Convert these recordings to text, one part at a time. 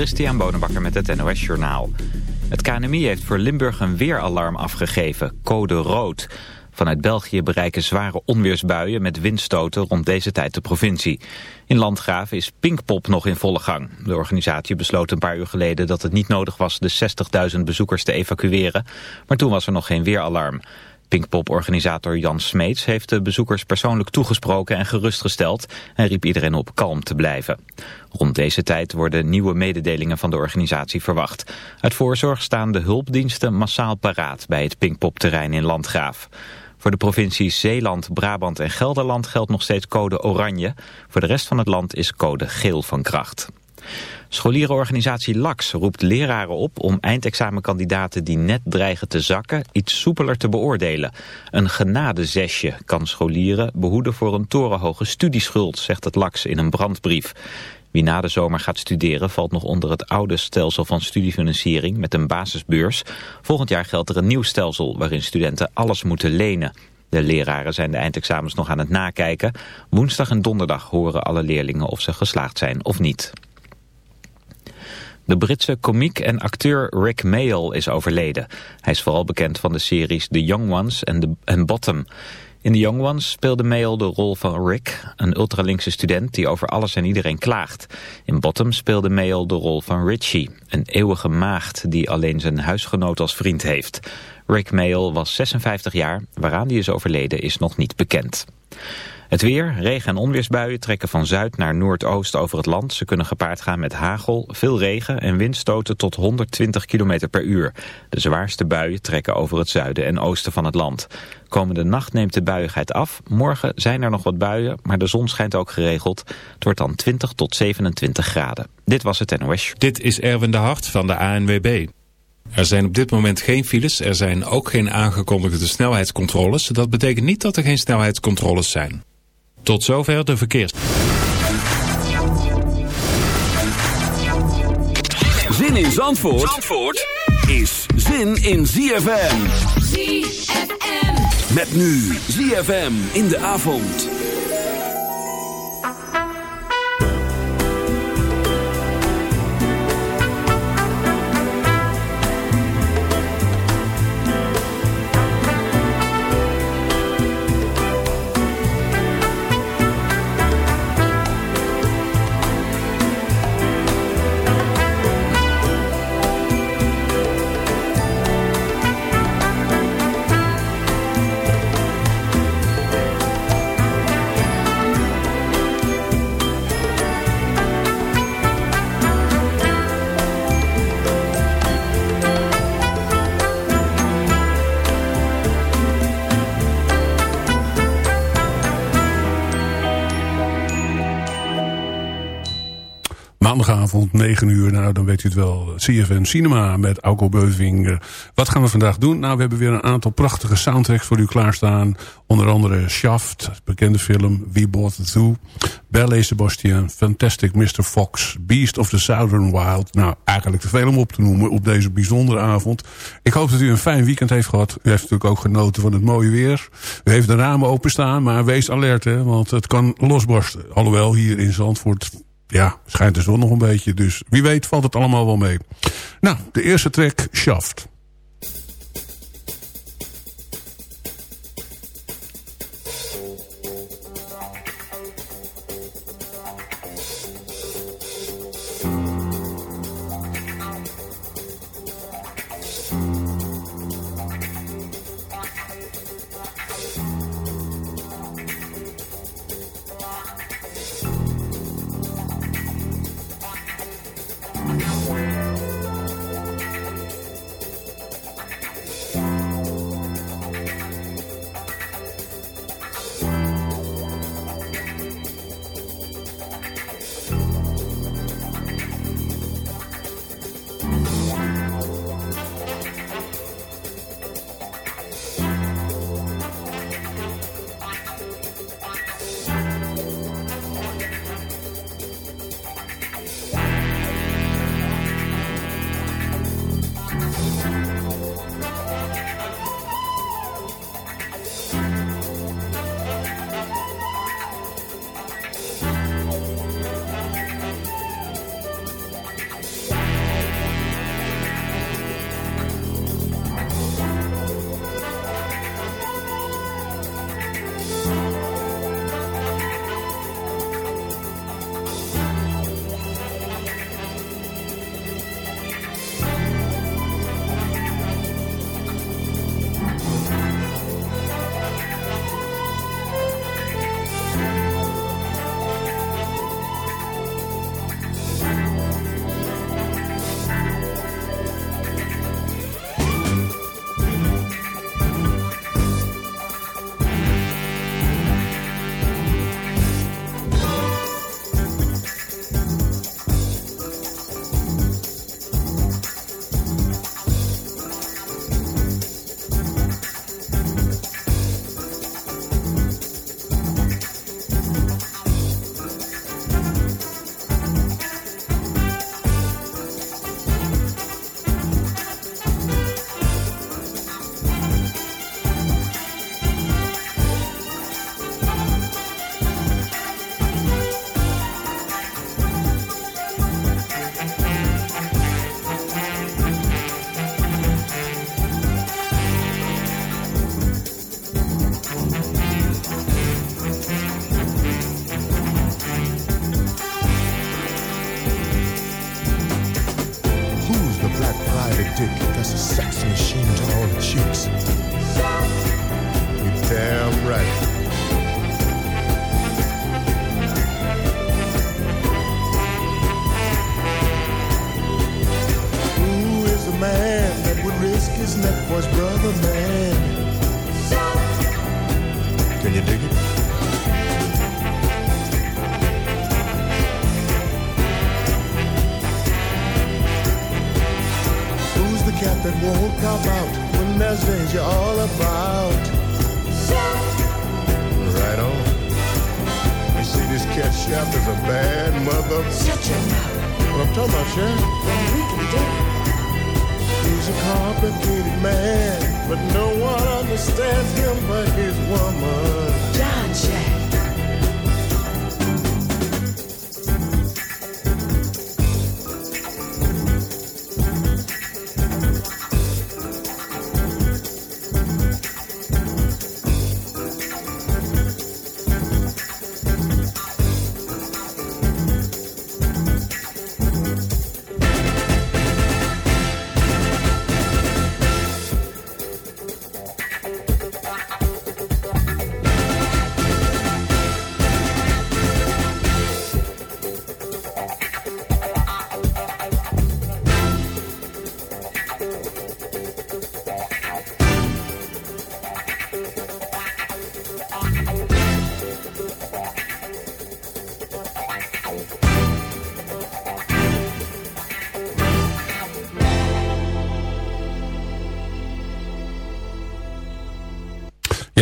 Christian Bonenbakker met het NOS Journaal. Het KNMI heeft voor Limburg een weeralarm afgegeven, code rood. Vanuit België bereiken zware onweersbuien met windstoten rond deze tijd de provincie. In Landgraven is Pinkpop nog in volle gang. De organisatie besloot een paar uur geleden dat het niet nodig was de 60.000 bezoekers te evacueren. Maar toen was er nog geen weeralarm. Pinkpop-organisator Jan Smeets heeft de bezoekers persoonlijk toegesproken en gerustgesteld en riep iedereen op kalm te blijven. Rond deze tijd worden nieuwe mededelingen van de organisatie verwacht. Uit voorzorg staan de hulpdiensten massaal paraat bij het Pinkpop-terrein in Landgraaf. Voor de provincies Zeeland, Brabant en Gelderland geldt nog steeds code oranje. Voor de rest van het land is code geel van kracht. Scholierenorganisatie LAX roept leraren op om eindexamenkandidaten die net dreigen te zakken iets soepeler te beoordelen. Een genadezesje kan scholieren behoeden voor een torenhoge studieschuld, zegt het LAX in een brandbrief. Wie na de zomer gaat studeren valt nog onder het oude stelsel van studiefinanciering met een basisbeurs. Volgend jaar geldt er een nieuw stelsel waarin studenten alles moeten lenen. De leraren zijn de eindexamens nog aan het nakijken. Woensdag en donderdag horen alle leerlingen of ze geslaagd zijn of niet. De Britse komiek en acteur Rick Mayall is overleden. Hij is vooral bekend van de series The Young Ones en, The, Bottom. In The Young Ones speelde Mayall de rol van Rick, een ultralinkse student die over alles en iedereen klaagt. In Bottom speelde Mayall de rol van Richie, een eeuwige maagd die alleen zijn huisgenoot als vriend heeft. Rick Mayall was 56 jaar, waaraan hij is overleden is nog niet bekend. Het weer, regen- en onweersbuien trekken van zuid naar noordoost over het land. Ze kunnen gepaard gaan met hagel, veel regen en windstoten tot 120 km per uur. De zwaarste buien trekken over het zuiden en oosten van het land. Komende nacht neemt de buiigheid af. Morgen zijn er nog wat buien, maar de zon schijnt ook geregeld. Het wordt dan 20 tot 27 graden. Dit was het NOS. Dit is Erwin de Hart van de ANWB. Er zijn op dit moment geen files, er zijn ook geen aangekondigde snelheidscontroles. Dat betekent niet dat er geen snelheidscontroles zijn. Tot zover de verkeers. Zin in Zandvoort, Zandvoort is zin in ZFM. ZFM. Met nu ZFM in de avond. Maandagavond, 9 uur. Nou, dan weet u het wel. CFN Cinema met Auko. Wat gaan we vandaag doen? Nou, we hebben weer een aantal prachtige soundtracks voor u klaarstaan. Onder andere Shaft, bekende film. We Bought the Zoo. Ballet Sebastian. Fantastic Mr. Fox. Beast of the Southern Wild. Nou, eigenlijk te veel om op te noemen op deze bijzondere avond. Ik hoop dat u een fijn weekend heeft gehad. U heeft natuurlijk ook genoten van het mooie weer. U heeft de ramen openstaan, maar wees alert, hè, want het kan losbarsten. Alhoewel, hier in Zandvoort ja, schijnt de zon nog een beetje. Dus wie weet valt het allemaal wel mee. Nou, de eerste track, Shaft.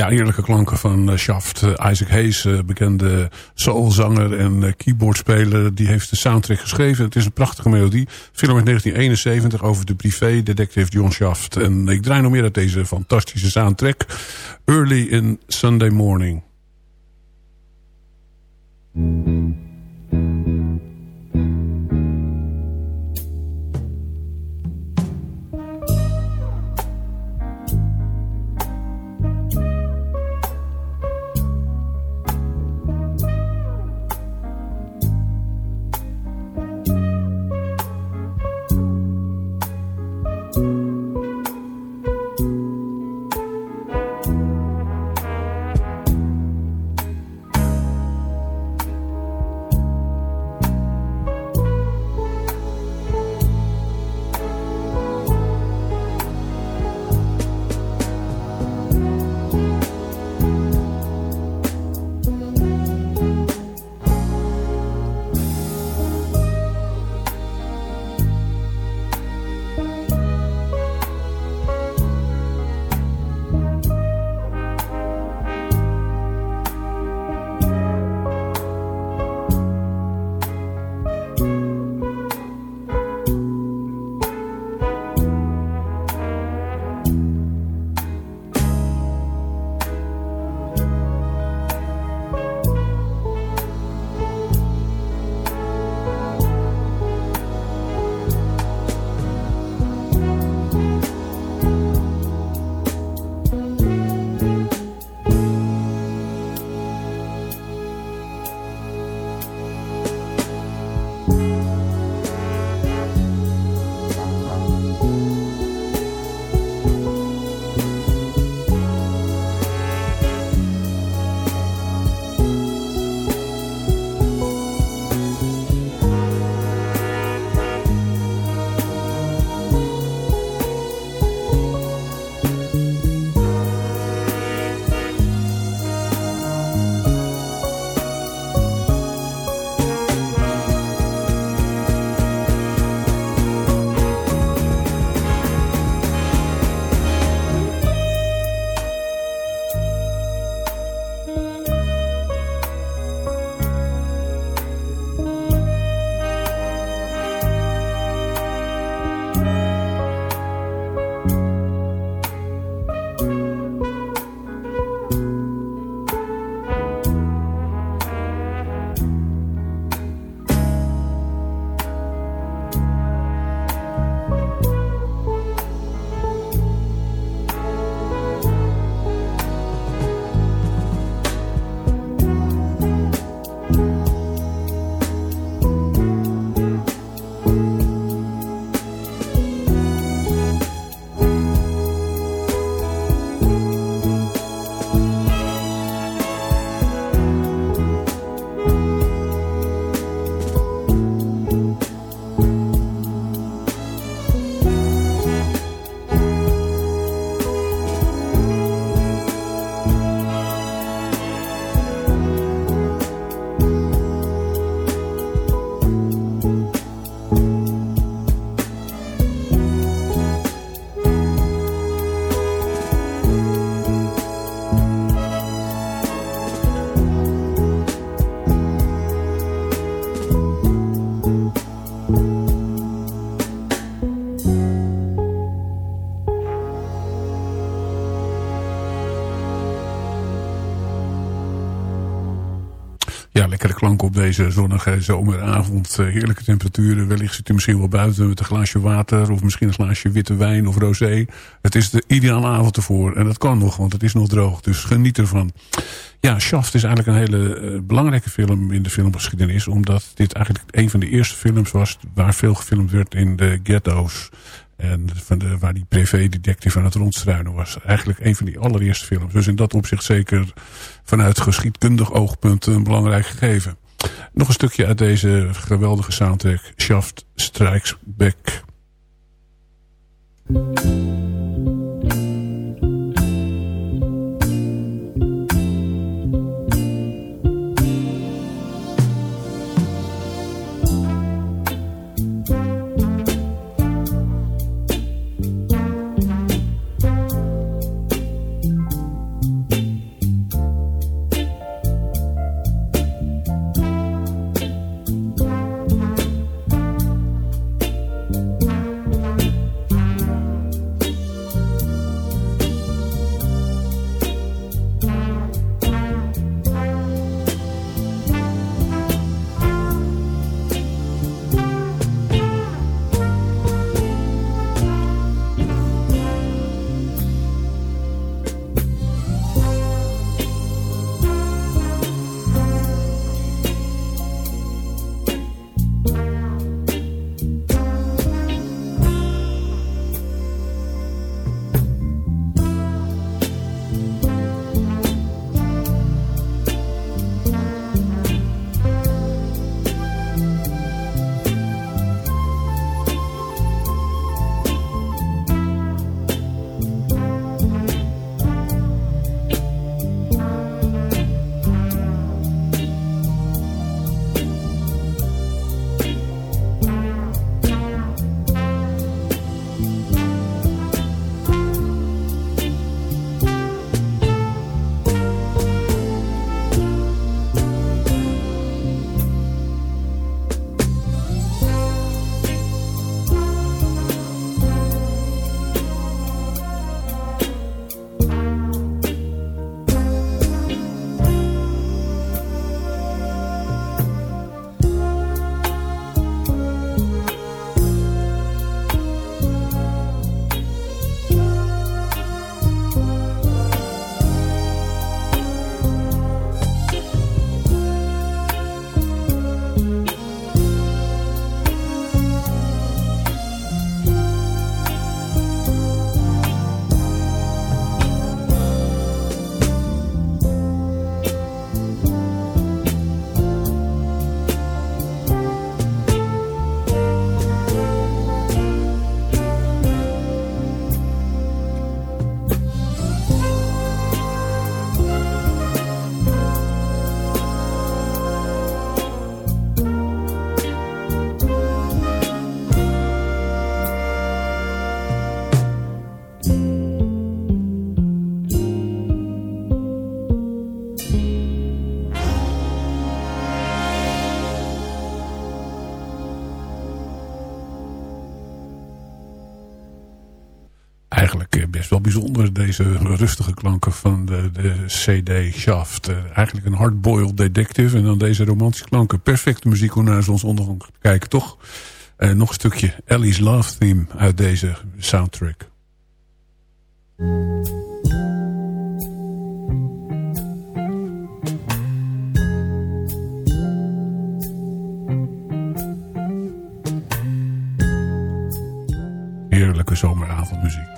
Eerlijke klanken van uh, Shaft. Uh, Isaac Hayes, uh, bekende soulzanger en keyboardspeler, die heeft de soundtrack geschreven. Het is een prachtige melodie. Film uit 1971 over de privé detective John Shaft. En ik draai nog meer uit deze fantastische soundtrack. Early in Sunday Morning. Op deze zonnige zomeravond. Eh, heerlijke temperaturen. Wellicht zit u misschien wel buiten met een glaasje water... of misschien een glaasje witte wijn of rosé. Het is de ideale avond ervoor. En dat kan nog, want het is nog droog. Dus geniet ervan. Ja, Shaft is eigenlijk een hele eh, belangrijke film in de filmgeschiedenis. Omdat dit eigenlijk een van de eerste films was... waar veel gefilmd werd in de ghetto's. En van de, waar die privé-detective aan het rondstruinen was. Eigenlijk een van die allereerste films. Dus in dat opzicht zeker vanuit geschiedkundig oogpunt een belangrijk gegeven. Nog een stukje uit deze geweldige soundtrack. Shaft Strikes Back. Deze rustige klanken van de, de CD Shaft. Eh, Eigenlijk een hardboiled detective en dan deze romantische klanken. Perfecte muziek om naar zonsondergang te kijken, toch? Eh, nog een stukje Ellie's Love Theme uit deze soundtrack. Heerlijke zomeravondmuziek.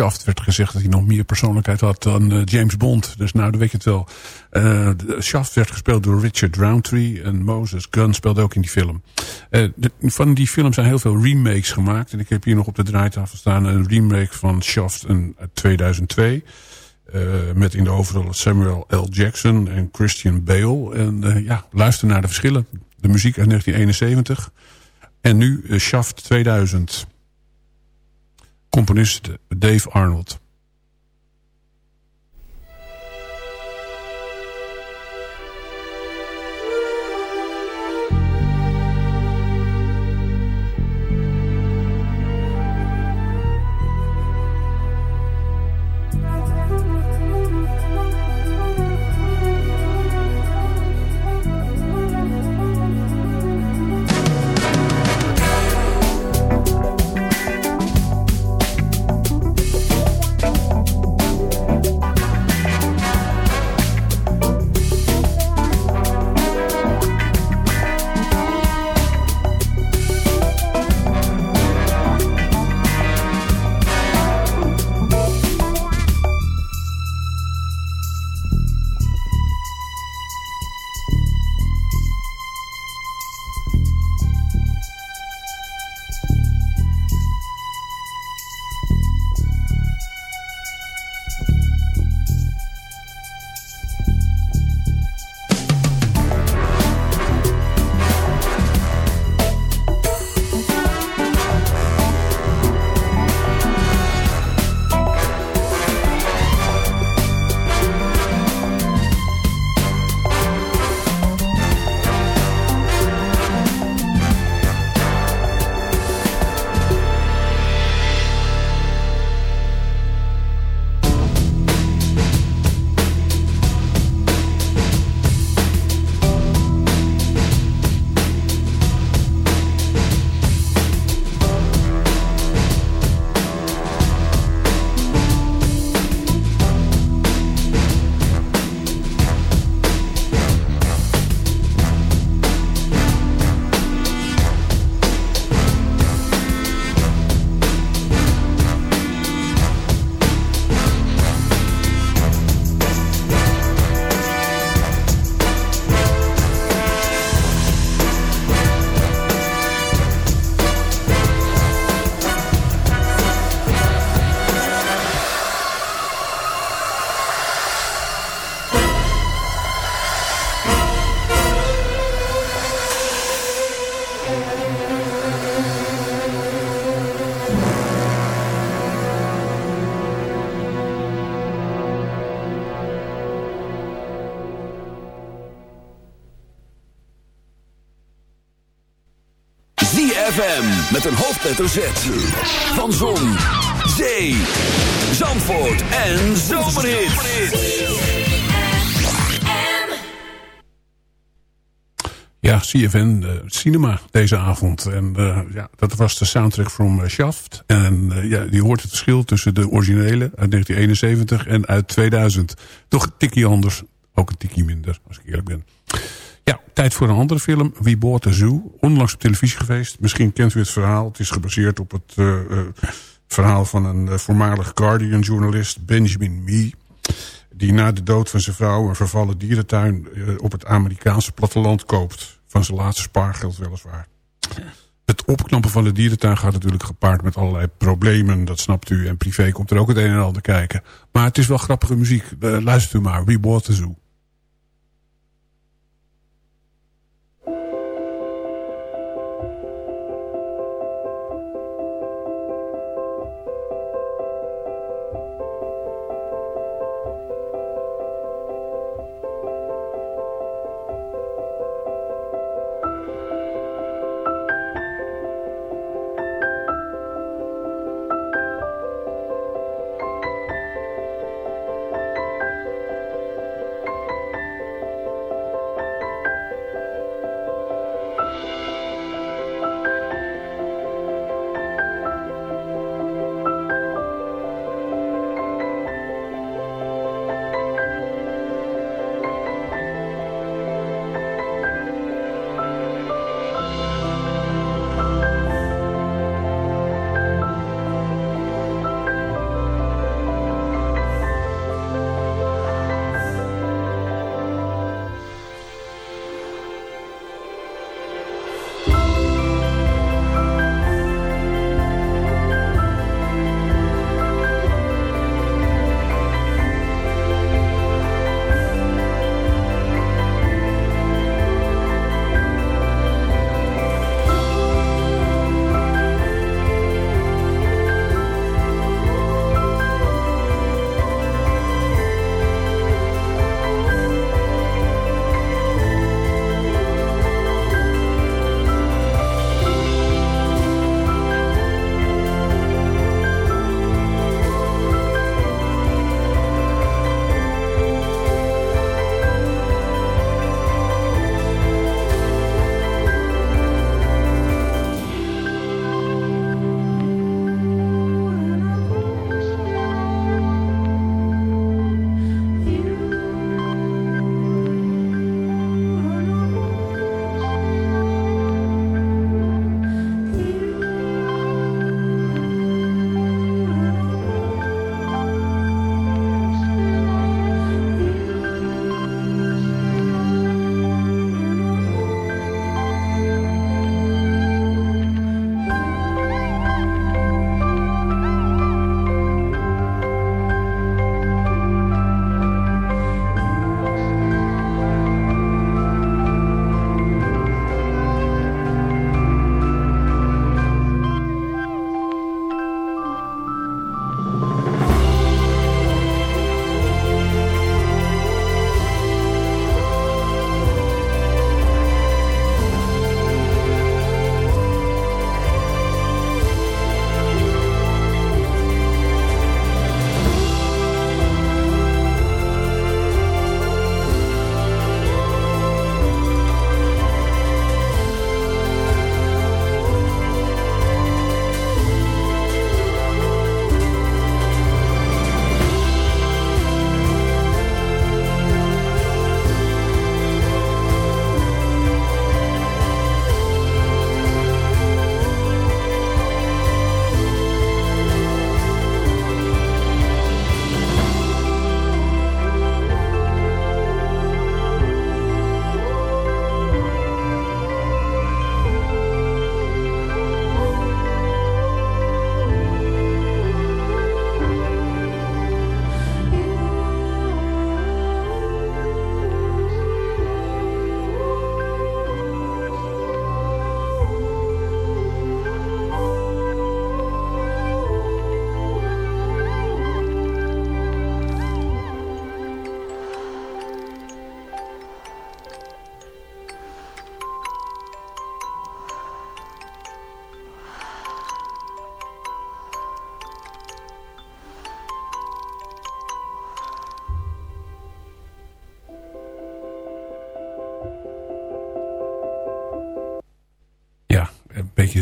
Shaft werd gezegd dat hij nog meer persoonlijkheid had dan uh, James Bond. Dus nou, dan weet je het wel. Uh, Shaft werd gespeeld door Richard Roundtree. En Moses Gunn speelde ook in die film. De, van die film zijn heel veel remakes gemaakt. En ik heb hier nog op de draaitafel staan een remake van Shaft in 2002. met in de hoofdrollen Samuel L. Jackson en Christian Bale. En ja, luister naar de verschillen. De muziek uit 1971. En nu Shaft 2000 componist Dave Arnold. Met een hoofdletter Z. Van Zon, Zee, Zandvoort en Zomerhit. Ja, CFN uh, Cinema deze avond. En uh, ja, dat was de soundtrack from uh, Shaft. En ja, die hoort het verschil tussen de originele uit 1971 en uit 2000. Toch een tikkie anders. Ook een tikkie minder, als ik eerlijk ben. Ja, tijd voor een andere film. We Bought the Zoo. Onlangs op televisie geweest. Misschien kent u het verhaal. Het is gebaseerd op het uh, uh, verhaal van een uh, voormalig Guardian-journalist, Benjamin Mee. Die na de dood van zijn vrouw een vervallen dierentuin op het Amerikaanse platteland koopt. Van zijn laatste spaargeld weliswaar. Het opknappen van de dierentuin gaat natuurlijk gepaard met allerlei problemen. Dat snapt u. En privé komt er ook het een en ander kijken. Maar het is wel grappige muziek. luistert u maar. We Bought the Zoo.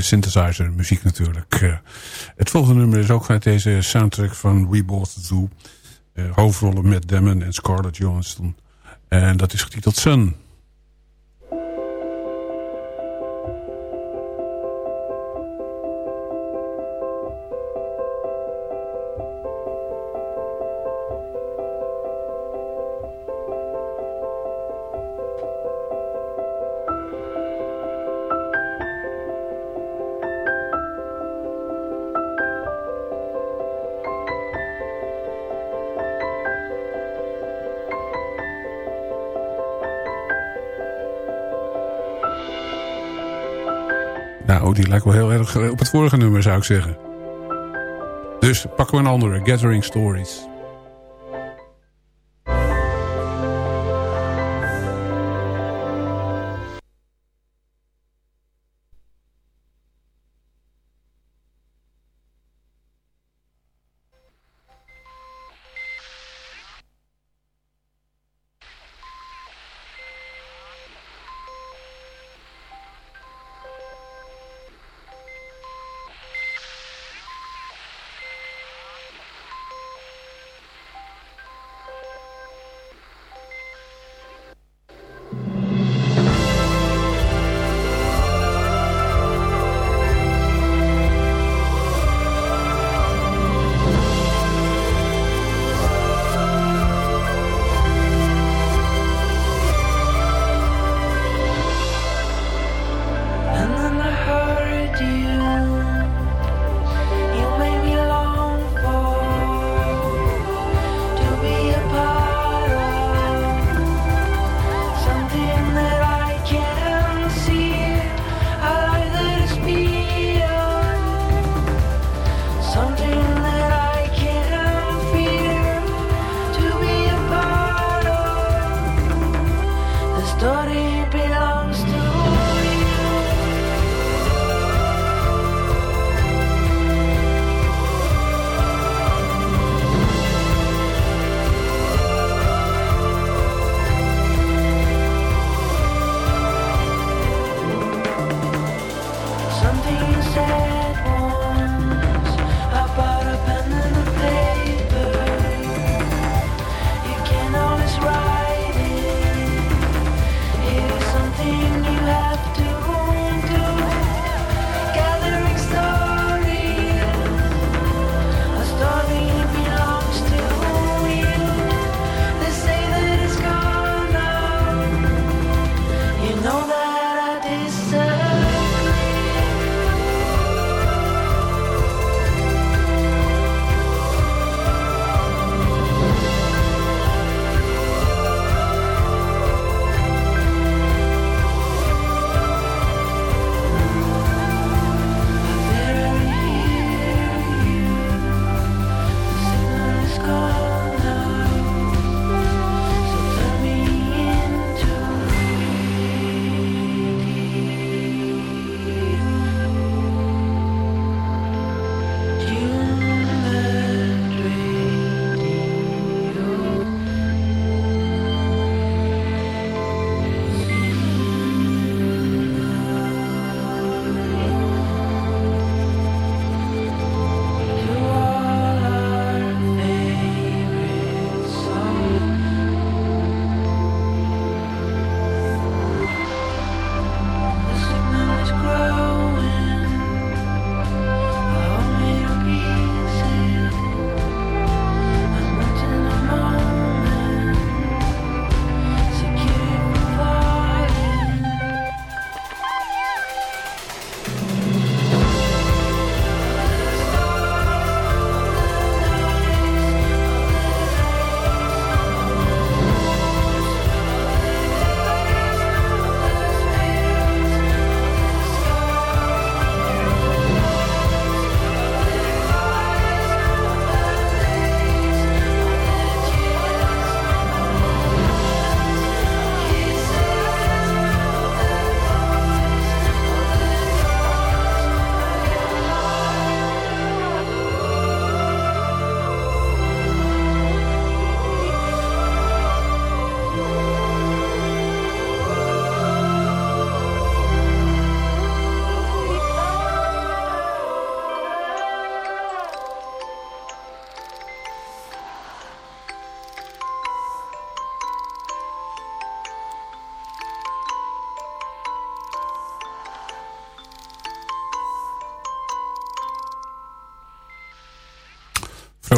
Synthesizer muziek natuurlijk. Eh, het volgende nummer is ook vanuit deze soundtrack van We Bought the Zoo. Uh, hoofdrollen met Damon en Scarlett Johansson. En dat is getiteld Sun. Nou, die lijkt wel heel erg eh, op het vorige nummer, zou ik zeggen. Dus pakken we een andere, Gathering Stories.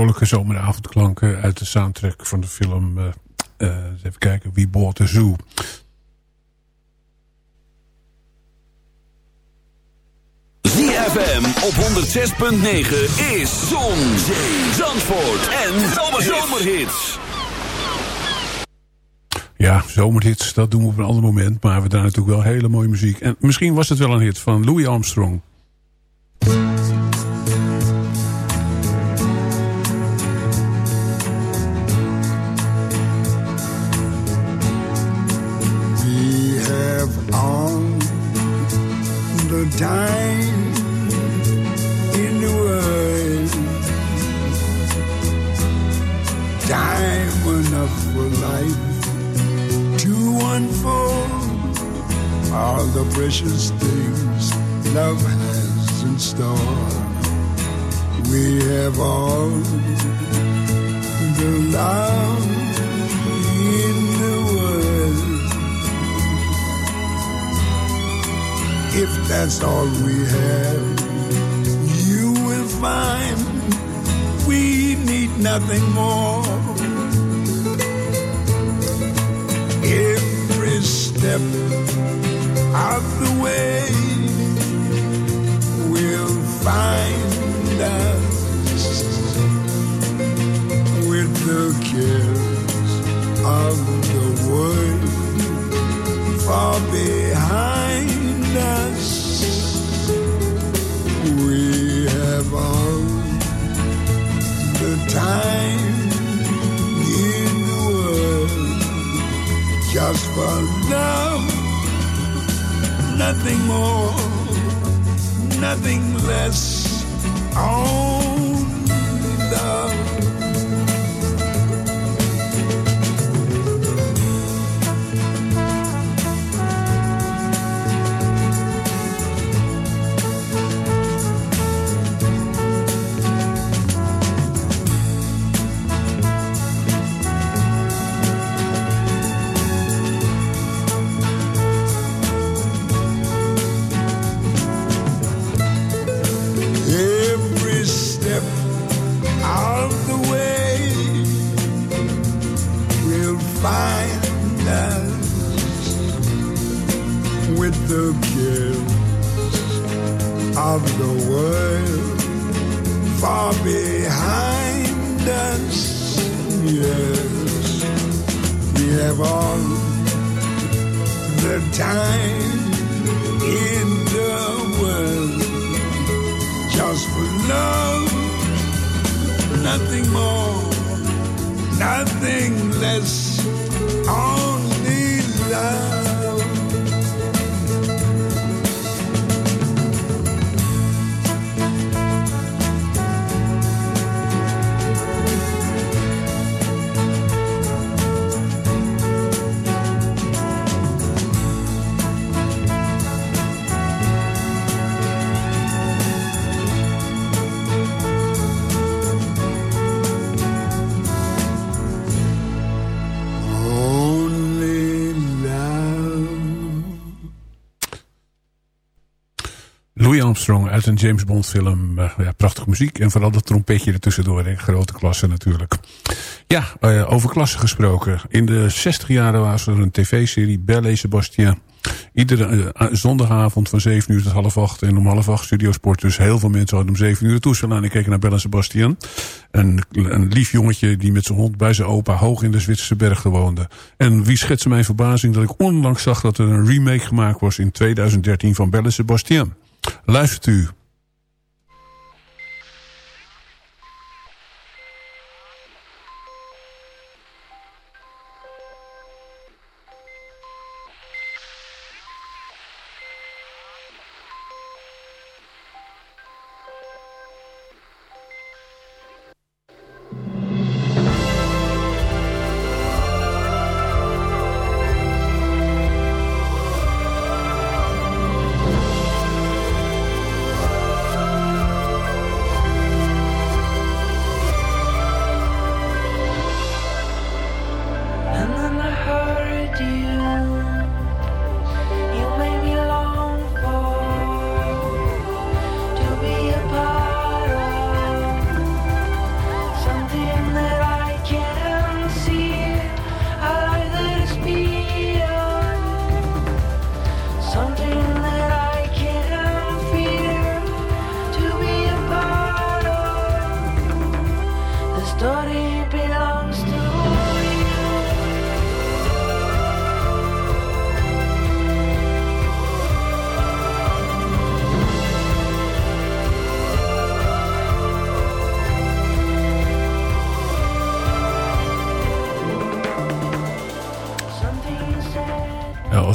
Vrolijke zomeravondklanken uit de soundtrack van de film... eens even kijken, Wie Bought the Zoo. ZFM op 106.9 is Zon, Zee, Zandvoort en Zomerhits. Ja, zomerhits, dat doen we op een ander moment. Maar we draaien natuurlijk wel hele mooie muziek. En misschien was het wel een hit van Louis Armstrong. Uit een James Bond film. Eh, ja, prachtige muziek. En vooral dat trompetje ertussendoor. Hè. Grote klasse natuurlijk. Ja, eh, over klasse gesproken. In de 60 jaren was er een tv-serie. Belle Sebastien. Iedere eh, zondagavond van 7 uur tot half 8. En om half 8 Studiosport. Dus heel veel mensen hadden om 7 uur toestel aan. En keken naar Belle en Sebastien. Een, een lief jongetje die met zijn hond bij zijn opa hoog in de Zwitserse bergen woonde. En wie schetste mijn verbazing dat ik onlangs zag dat er een remake gemaakt was in 2013 van Belle en Sebastien. Luistert u.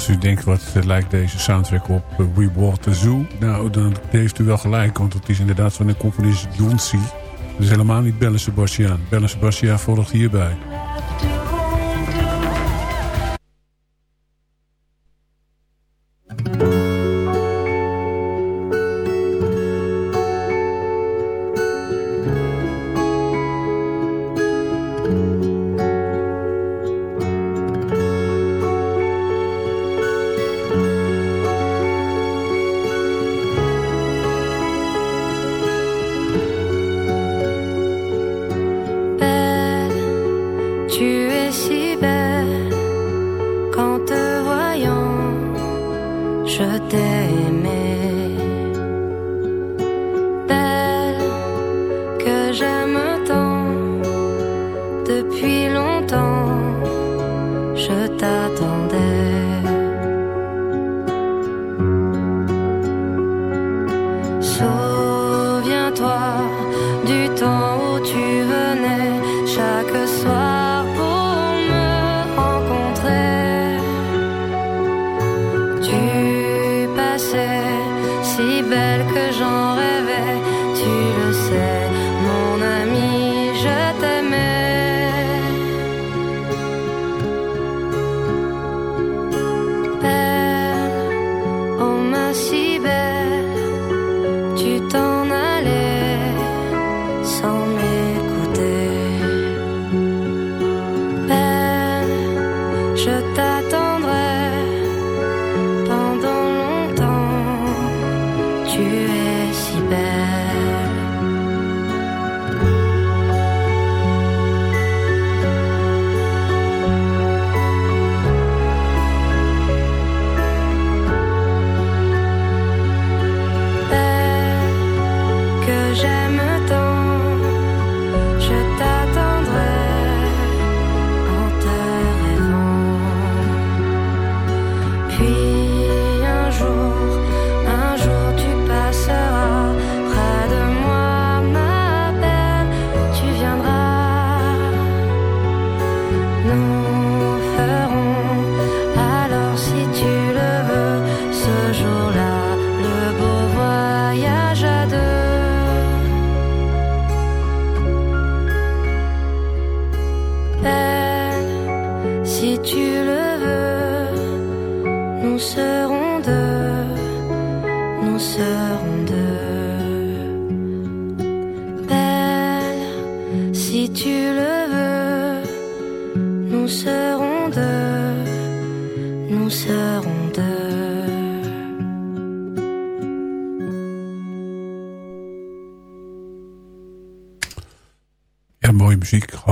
als u denkt, wat lijkt deze soundtrack op eh, We Walk the Zoo? Nou, dan heeft u wel gelijk, want het is inderdaad van de componist John C. Dus helemaal niet Belle Sebastian. Belle Sebastian volgt hierbij.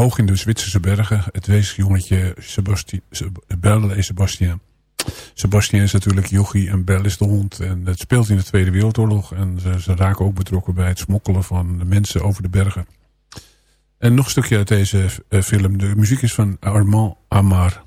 Hoog in de Zwitserse bergen. Het weesjongetje Sebasti Seb- Belle en Sebastian. Sebastian is natuurlijk jochie en Belle is de hond. En het speelt in de Tweede Wereldoorlog. En ze, ze raken ook betrokken bij het smokkelen van de mensen over de bergen. En nog een stukje uit deze eh, film. De muziek is van Armand Amar.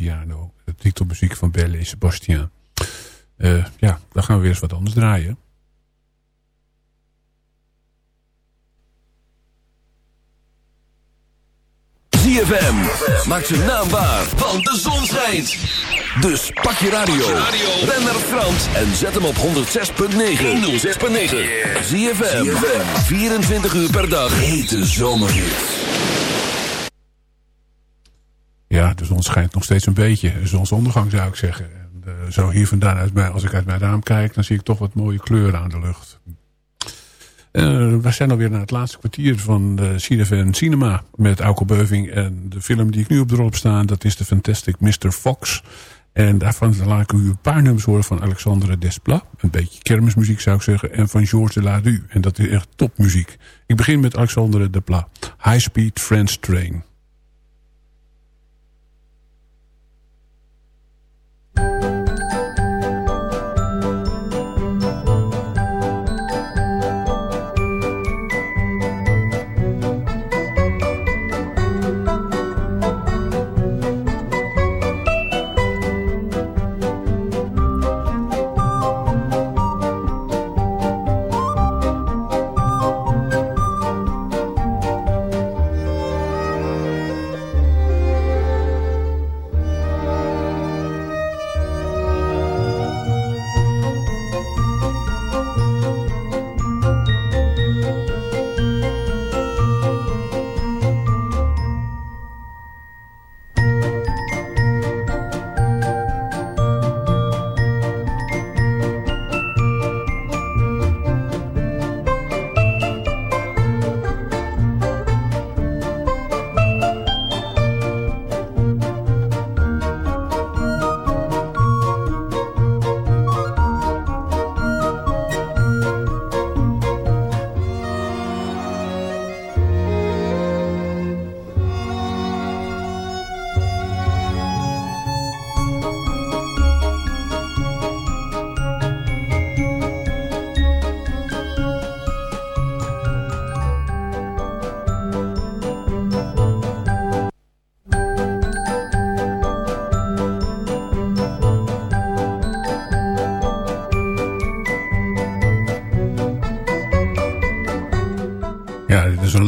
Piano. De titelmuziek van Belle en Sebastian. Eh, ja, dan gaan we weer eens wat anders draaien. ZFM. Maak zijn naam waar, want de zon schijnt. Dus pak je radio. Ben naar Frans en zet hem op 106.9. 106.9. ZFM. 24 uur per dag. Hete zomerhit. Ja, de zon schijnt nog steeds een beetje. Zonsondergang zou ik zeggen. En, eh, zo hier vandaan, uit als ik uit mijn raam kijk... dan zie ik toch wat mooie kleuren aan de lucht. Eh, we zijn alweer naar het laatste kwartier van de CFN Cinema... met Auke Beuving en de film die ik nu op de rol staan... dat is de Fantastic Mr. Fox. En daarvan laat ik u een paar nummers horen van Alexandre Desplat. Een beetje kermismuziek zou ik zeggen. En van Georges de Larue. En dat is echt topmuziek. Ik begin met Alexandre Desplat. High Speed French Train.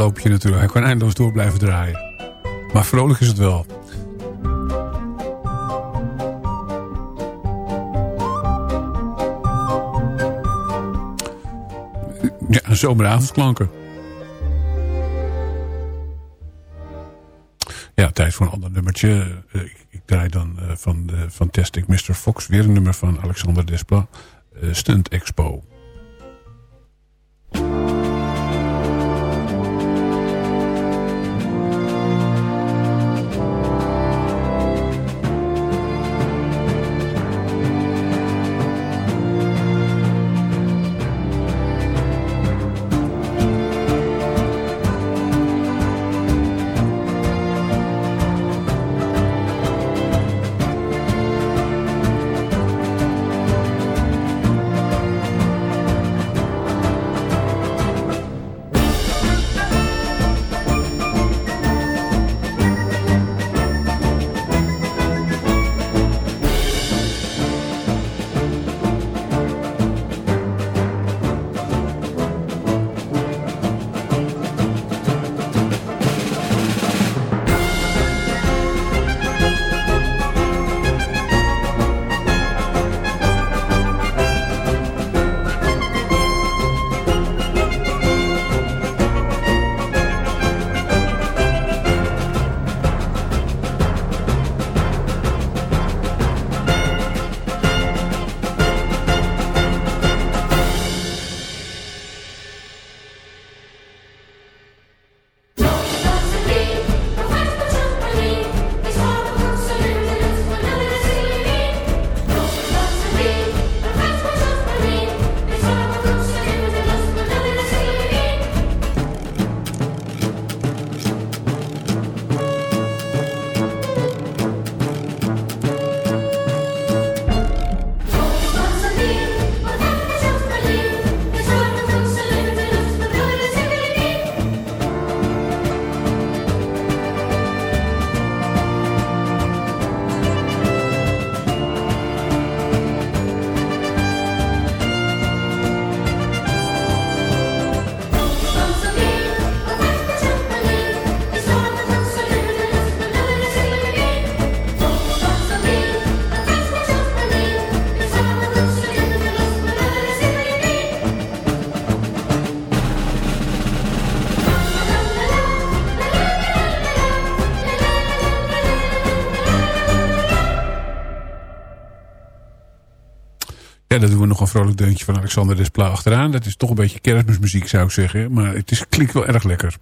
Loop je natuurlijk. Hij kan eindeloos door blijven draaien. Maar vrolijk is het wel. Ja, zomeravondklanken. Ja, tijd voor een ander nummertje. Eh, Ik, ik draai dan eh, van de Fantastic Mr. Fox weer een nummer van Alexander Desplat. eh, Stunt Expo. Ja, dan doen we nog een vrolijk deuntje van Alexander Despla achteraan. Dat is toch een beetje kerstmismuziek zou ik zeggen. Maar het is, klinkt wel erg lekker.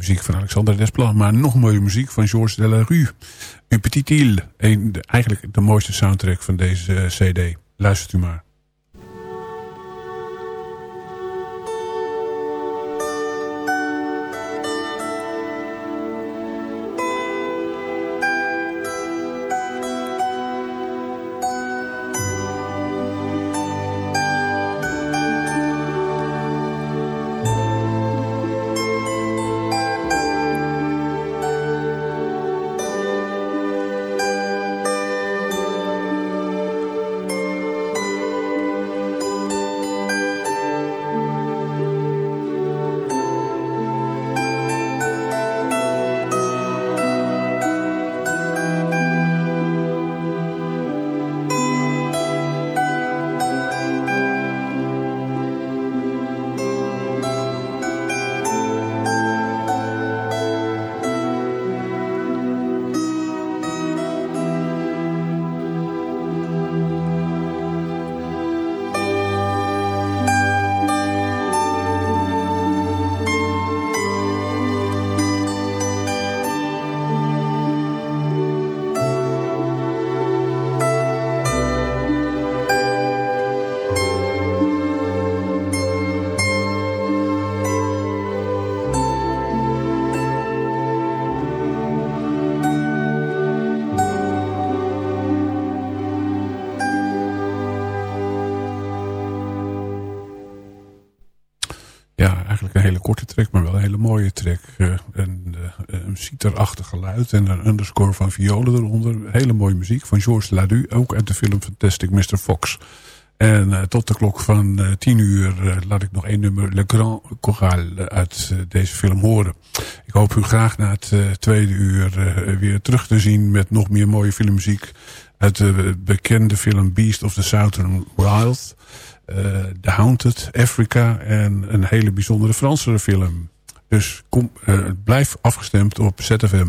Muziek van Alexander Desplat. Maar nog mooie muziek van Georges Delarue. Un Petit Île. Een, eigenlijk de mooiste soundtrack van deze eh, cd. Luistert u maar. Track. Eh, een, eh, een citerachtig geluid en een underscore van violen eronder. Hele mooie muziek van Georges Ladu, ook uit de film Fantastic Mr. Fox. En eh, tot de klok van eh, tien uur eh, laat ik nog één nummer Le Grand Choral eh, uit eh, deze film horen. Ik hoop u graag na het eh, tweede uur eh, weer terug te zien met nog meer mooie filmmuziek uit de bekende film Beast of the Southern Wild. eh, The Haunted, Africa en een hele bijzondere Franse film. Dus kom, eh, blijf afgestemd op ZFM.